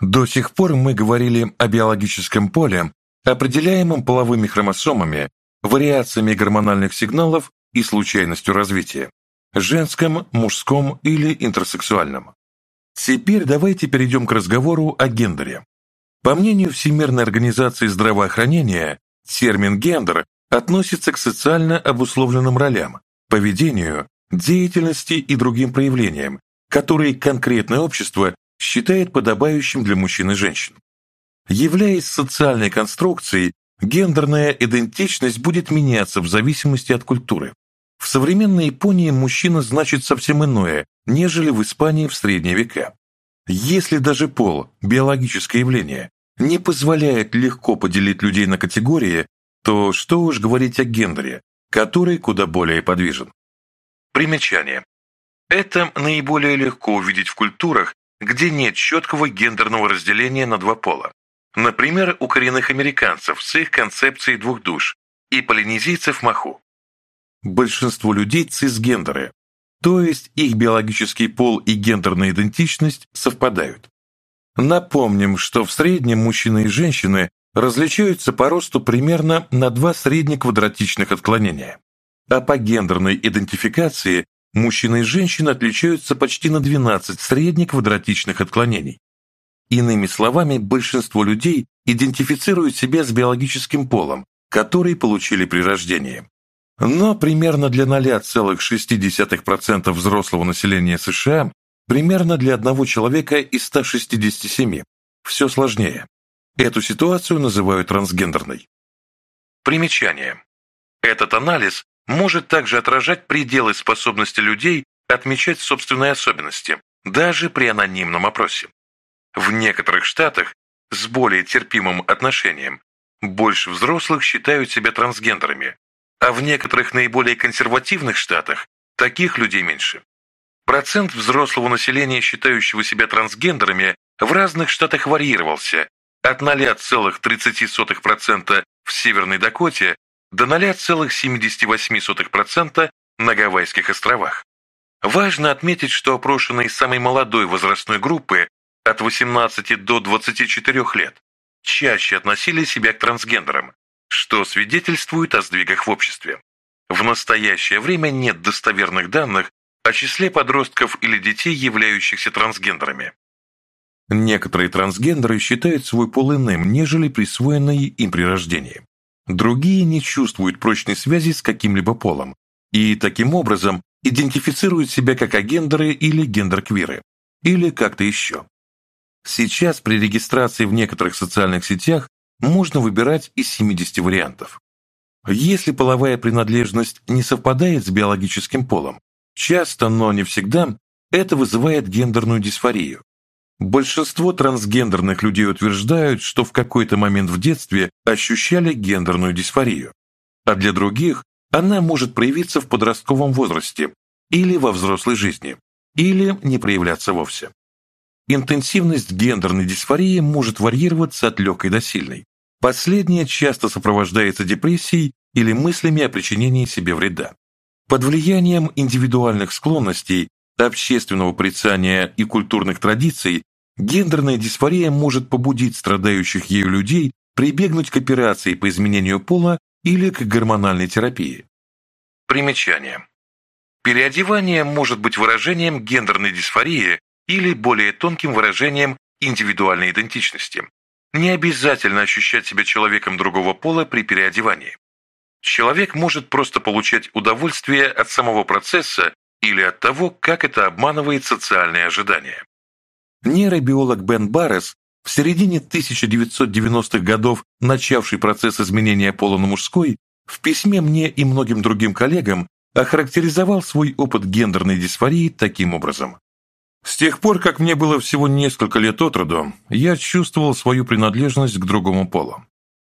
До сих пор мы говорили о биологическом поле, определяемом половыми хромосомами, вариациями гормональных сигналов и случайностью развития – женском, мужском или интерсексуальном. Теперь давайте перейдем к разговору о гендере. По мнению Всемирной организации здравоохранения, термин «гендер» относится к социально обусловленным ролям, поведению, деятельности и другим проявлениям, которые конкретное общество считает подобающим для мужчин и женщин. Являясь социальной конструкцией, гендерная идентичность будет меняться в зависимости от культуры. В современной Японии мужчина значит совсем иное, нежели в Испании в средние века. Если даже пол, биологическое явление, не позволяет легко поделить людей на категории, то что уж говорить о гендере, который куда более подвижен. Примечание. Это наиболее легко увидеть в культурах, где нет четкого гендерного разделения на два пола. Например, у коренных американцев с их концепцией двух душ и полинезийцев маху. Большинство людей – цисгендеры, то есть их биологический пол и гендерная идентичность совпадают. Напомним, что в среднем мужчины и женщины различаются по росту примерно на два среднеквадратичных отклонения, а по гендерной идентификации мужчины и женщины отличаются почти на 12 средних квадратичных отклонений. Иными словами, большинство людей идентифицируют себя с биологическим полом, который получили при рождении. Но примерно для 0,6% взрослого населения США, примерно для одного человека из 167, все сложнее. Эту ситуацию называют трансгендерной. Примечание. Этот анализ может также отражать пределы способности людей отмечать собственные особенности, даже при анонимном опросе. В некоторых штатах с более терпимым отношением больше взрослых считают себя трансгендерами, а в некоторых наиболее консервативных штатах таких людей меньше. Процент взрослого населения, считающего себя трансгендерами, в разных штатах варьировался от 0,30% в Северной Дакоте до 0,78% на Гавайских островах. Важно отметить, что опрошенные самой молодой возрастной группы от 18 до 24 лет чаще относили себя к трансгендерам, что свидетельствует о сдвигах в обществе. В настоящее время нет достоверных данных о числе подростков или детей, являющихся трансгендерами. Некоторые трансгендеры считают свой пол иным, нежели присвоенный им при рождении. Другие не чувствуют прочной связи с каким-либо полом и таким образом идентифицируют себя как агендеры или гендерквиры, или как-то еще. Сейчас при регистрации в некоторых социальных сетях можно выбирать из 70 вариантов. Если половая принадлежность не совпадает с биологическим полом, часто, но не всегда, это вызывает гендерную дисфорию, Большинство трансгендерных людей утверждают, что в какой-то момент в детстве ощущали гендерную дисфорию, а для других она может проявиться в подростковом возрасте или во взрослой жизни, или не проявляться вовсе. Интенсивность гендерной дисфории может варьироваться от легкой до сильной. Последняя часто сопровождается депрессией или мыслями о причинении себе вреда. Под влиянием индивидуальных склонностей до общественного порицания и культурных традиций, гендерная дисфория может побудить страдающих ею людей прибегнуть к операции по изменению пола или к гормональной терапии. Примечание. Переодевание может быть выражением гендерной дисфории или более тонким выражением индивидуальной идентичности. Не обязательно ощущать себя человеком другого пола при переодевании. Человек может просто получать удовольствие от самого процесса или от того, как это обманывает социальные ожидания. Нейробиолог Бен Баррес, в середине 1990-х годов начавший процесс изменения пола на мужской, в письме мне и многим другим коллегам охарактеризовал свой опыт гендерной дисфории таким образом. С тех пор, как мне было всего несколько лет от роду, я чувствовал свою принадлежность к другому полу.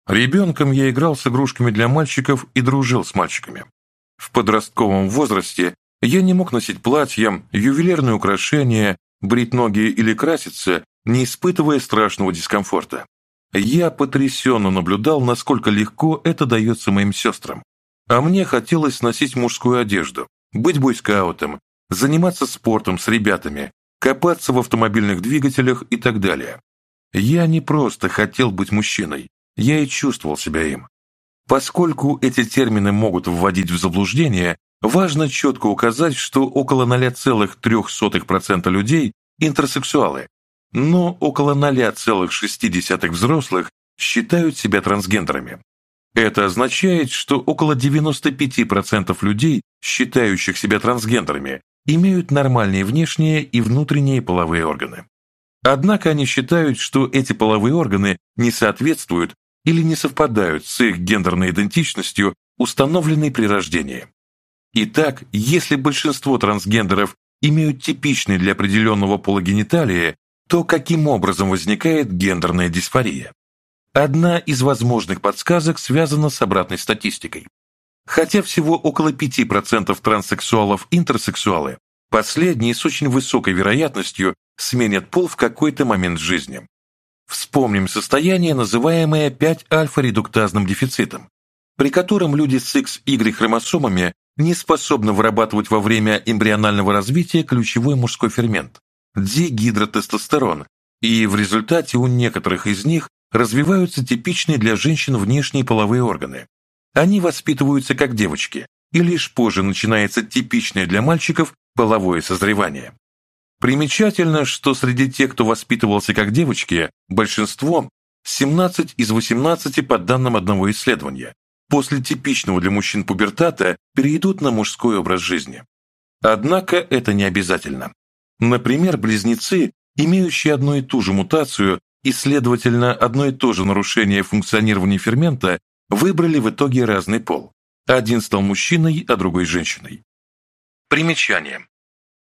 Ребенком я играл с игрушками для мальчиков и дружил с мальчиками. В подростковом возрасте я не мог носить платья, ювелирные украшения, брить ноги или краситься, не испытывая страшного дискомфорта. Я потрясенно наблюдал, насколько легко это дается моим сестрам. А мне хотелось носить мужскую одежду, быть бойскаутом, заниматься спортом с ребятами, копаться в автомобильных двигателях и так далее. Я не просто хотел быть мужчиной, я и чувствовал себя им. Поскольку эти термины могут вводить в заблуждение, Важно четко указать, что около 0,03% людей интерсексуалы, но около 0,6 взрослых считают себя трансгендерами. Это означает, что около 95% людей, считающих себя трансгендерами, имеют нормальные внешние и внутренние половые органы. Однако они считают, что эти половые органы не соответствуют или не совпадают с их гендерной идентичностью, установленной при рождении. Итак, если большинство трансгендеров имеют типичные для определенного пола гениталии, то каким образом возникает гендерная дисфория? Одна из возможных подсказок связана с обратной статистикой. Хотя всего около 5% транссексуалов интерсексуалы, последние с очень высокой вероятностью сменят пол в какой-то момент жизни. Вспомним состояние, называемое 5-альфа-редуктазным дефицитом, при котором люди с XY-хромосомами не способна вырабатывать во время эмбрионального развития ключевой мужской фермент – дигидротестостерон, и в результате у некоторых из них развиваются типичные для женщин внешние половые органы. Они воспитываются как девочки, и лишь позже начинается типичное для мальчиков половое созревание. Примечательно, что среди тех, кто воспитывался как девочки, большинство, 17 из 18 по данным одного исследования, после типичного для мужчин пубертата перейдут на мужской образ жизни. Однако это не обязательно. Например, близнецы, имеющие одну и ту же мутацию и, следовательно, одно и то же нарушение функционирования фермента, выбрали в итоге разный пол. Один стал мужчиной, а другой – женщиной. Примечание.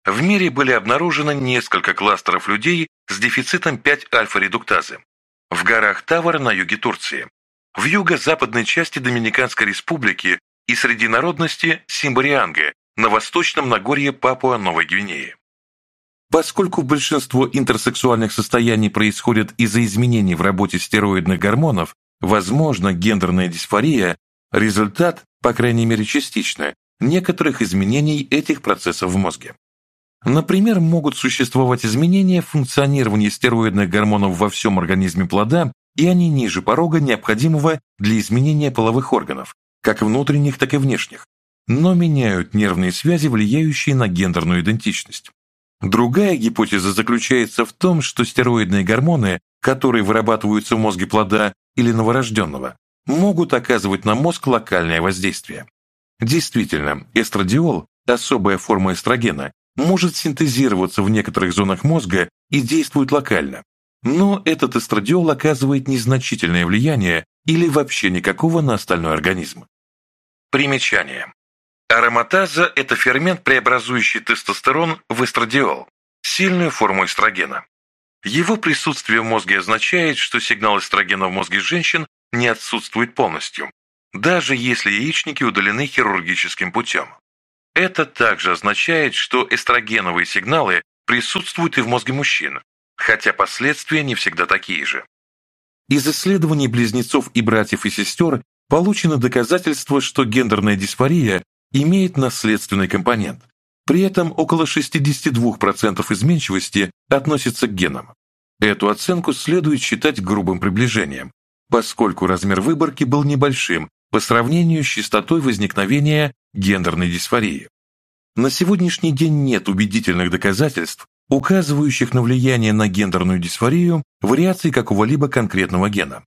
В мире были обнаружены несколько кластеров людей с дефицитом 5-альфа-редуктазы в горах Тавар на юге Турции в юго-западной части Доминиканской республики и среди народности Симбарианга на восточном Нагорье Папуа-Новой Гвинеи. Поскольку большинство интерсексуальных состояний происходит из-за изменений в работе стероидных гормонов, возможно, гендерная дисфория – результат, по крайней мере частично, некоторых изменений этих процессов в мозге. Например, могут существовать изменения в функционировании стероидных гормонов во всем организме плода и они ниже порога, необходимого для изменения половых органов, как внутренних, так и внешних, но меняют нервные связи, влияющие на гендерную идентичность. Другая гипотеза заключается в том, что стероидные гормоны, которые вырабатываются в мозге плода или новорожденного, могут оказывать на мозг локальное воздействие. Действительно, эстрадиол, особая форма эстрогена, может синтезироваться в некоторых зонах мозга и действует локально, но этот эстрадиол оказывает незначительное влияние или вообще никакого на остальной организм. Примечание. Ароматаза – это фермент, преобразующий тестостерон в эстрадиол, сильную форму эстрогена. Его присутствие в мозге означает, что сигнал эстрогена в мозге женщин не отсутствует полностью, даже если яичники удалены хирургическим путем. Это также означает, что эстрогеновые сигналы присутствуют и в мозге мужчин, хотя последствия не всегда такие же. Из исследований близнецов и братьев и сестер получено доказательство, что гендерная диспария имеет наследственный компонент. При этом около 62% изменчивости относится к генам. Эту оценку следует считать грубым приближением, поскольку размер выборки был небольшим по сравнению с частотой возникновения гендерной дисфории. На сегодняшний день нет убедительных доказательств, указывающих на влияние на гендерную дисфорию вариаций какого-либо конкретного гена.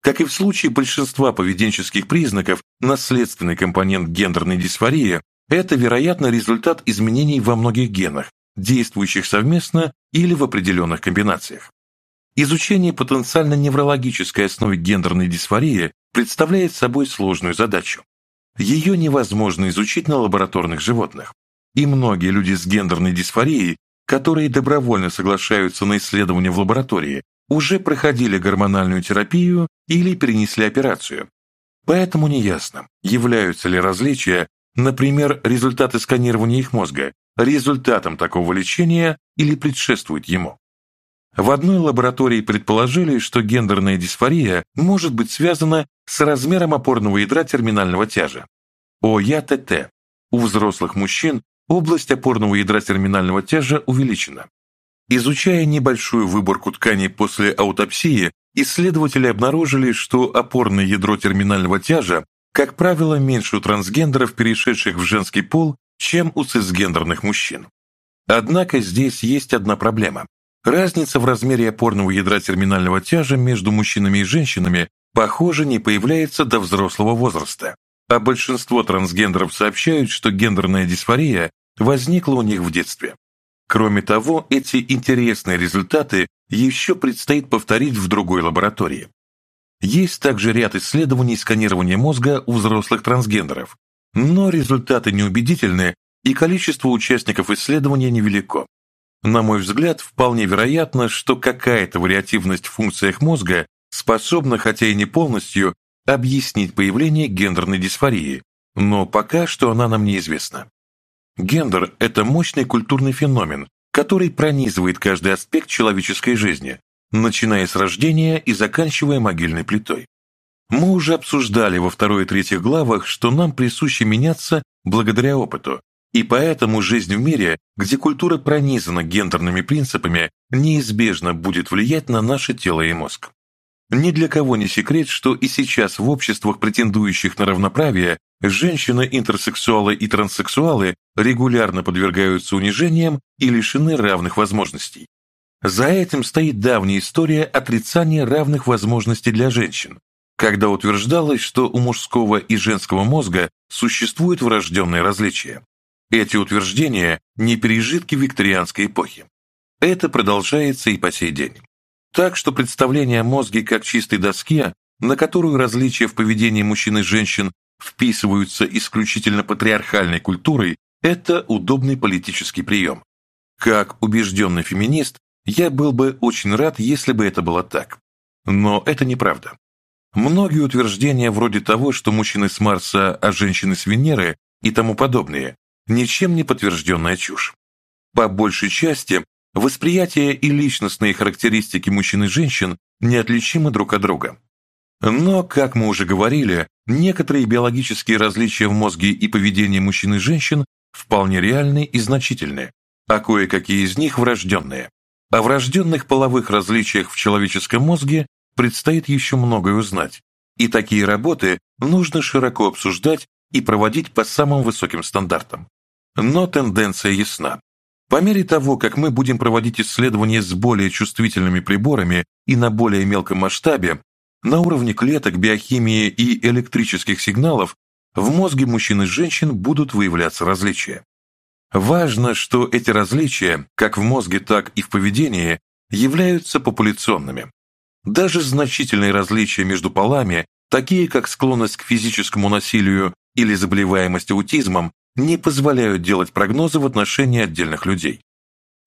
Как и в случае большинства поведенческих признаков, наследственный компонент гендерной дисфории – это, вероятно, результат изменений во многих генах, действующих совместно или в определенных комбинациях. Изучение потенциально неврологической основы гендерной дисфории представляет собой сложную задачу. Ее невозможно изучить на лабораторных животных, и многие люди с гендерной дисфорией которые добровольно соглашаются на исследование в лаборатории, уже проходили гормональную терапию или перенесли операцию. Поэтому неясно, являются ли различия, например, результаты сканирования их мозга, результатом такого лечения или предшествует ему. В одной лаборатории предположили, что гендерная дисфория может быть связана с размером опорного ядра терминального тяжа, ОЯТТ, у взрослых мужчин Область опорного ядра терминального тяжа увеличена. Изучая небольшую выборку тканей после аутопсии, исследователи обнаружили, что опорное ядро терминального тяжа, как правило, меньше у трансгендеров, перешедших в женский пол, чем у цисгендерных мужчин. Однако здесь есть одна проблема. Разница в размере опорного ядра терминального тяжа между мужчинами и женщинами, похоже, не появляется до взрослого возраста а большинство трансгендеров сообщают, что гендерная дисфория возникла у них в детстве. Кроме того, эти интересные результаты еще предстоит повторить в другой лаборатории. Есть также ряд исследований сканирования мозга у взрослых трансгендеров, но результаты неубедительны и количество участников исследования невелико. На мой взгляд, вполне вероятно, что какая-то вариативность в функциях мозга способна, хотя и не полностью, объяснить появление гендерной дисфории, но пока что она нам неизвестна. Гендер – это мощный культурный феномен, который пронизывает каждый аспект человеческой жизни, начиная с рождения и заканчивая могильной плитой. Мы уже обсуждали во второй и третьих главах, что нам присуще меняться благодаря опыту, и поэтому жизнь в мире, где культура пронизана гендерными принципами, неизбежно будет влиять на наше тело и мозг. Ни для кого не секрет, что и сейчас в обществах, претендующих на равноправие, женщины, интерсексуалы и транссексуалы регулярно подвергаются унижениям и лишены равных возможностей. За этим стоит давняя история отрицания равных возможностей для женщин, когда утверждалось, что у мужского и женского мозга существуют врожденные различия. Эти утверждения – не пережитки викторианской эпохи. Это продолжается и по сей день. Так что представление о мозге как чистой доске, на которую различия в поведении мужчин и женщин вписываются исключительно патриархальной культурой, это удобный политический прием. Как убежденный феминист, я был бы очень рад, если бы это было так. Но это неправда. Многие утверждения вроде того, что мужчины с Марса, а женщины с Венеры и тому подобное, ничем не подтвержденная чушь. По большей части Восприятие и личностные характеристики мужчин и женщин неотличимы друг от друга. Но, как мы уже говорили, некоторые биологические различия в мозге и поведении мужчин и женщин вполне реальны и значительны, а кое-какие из них врожденные. О врожденных половых различиях в человеческом мозге предстоит еще многое узнать, и такие работы нужно широко обсуждать и проводить по самым высоким стандартам. Но тенденция ясна. По мере того, как мы будем проводить исследования с более чувствительными приборами и на более мелком масштабе, на уровне клеток, биохимии и электрических сигналов в мозге мужчин и женщин будут выявляться различия. Важно, что эти различия, как в мозге, так и в поведении, являются популяционными. Даже значительные различия между полами, такие как склонность к физическому насилию или заболеваемость аутизмом, не позволяют делать прогнозы в отношении отдельных людей.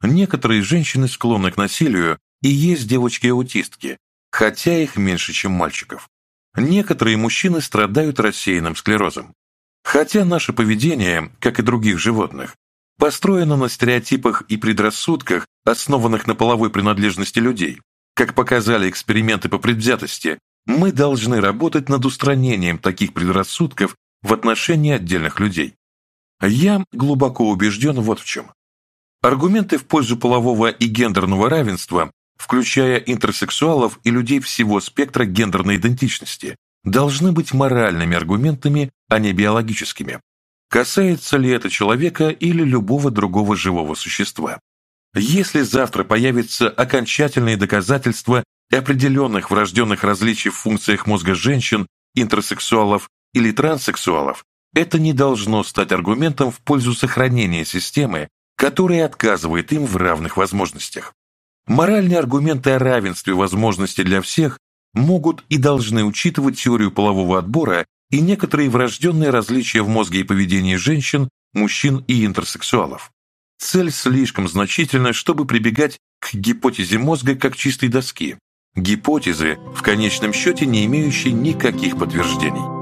Некоторые женщины склонны к насилию и есть девочки-аутистки, хотя их меньше, чем мальчиков. Некоторые мужчины страдают рассеянным склерозом. Хотя наше поведение, как и других животных, построено на стереотипах и предрассудках, основанных на половой принадлежности людей, как показали эксперименты по предвзятости, мы должны работать над устранением таких предрассудков в отношении отдельных людей. Я глубоко убежден вот в чем. Аргументы в пользу полового и гендерного равенства, включая интерсексуалов и людей всего спектра гендерной идентичности, должны быть моральными аргументами, а не биологическими. Касается ли это человека или любого другого живого существа? Если завтра появятся окончательные доказательства определенных врожденных различий в функциях мозга женщин, интерсексуалов или транссексуалов, это не должно стать аргументом в пользу сохранения системы, которая отказывает им в равных возможностях. Моральные аргументы о равенстве возможностей для всех могут и должны учитывать теорию полового отбора и некоторые врожденные различия в мозге и поведении женщин, мужчин и интерсексуалов. Цель слишком значительна, чтобы прибегать к гипотезе мозга как чистой доски, гипотезы, в конечном счете не имеющие никаких подтверждений.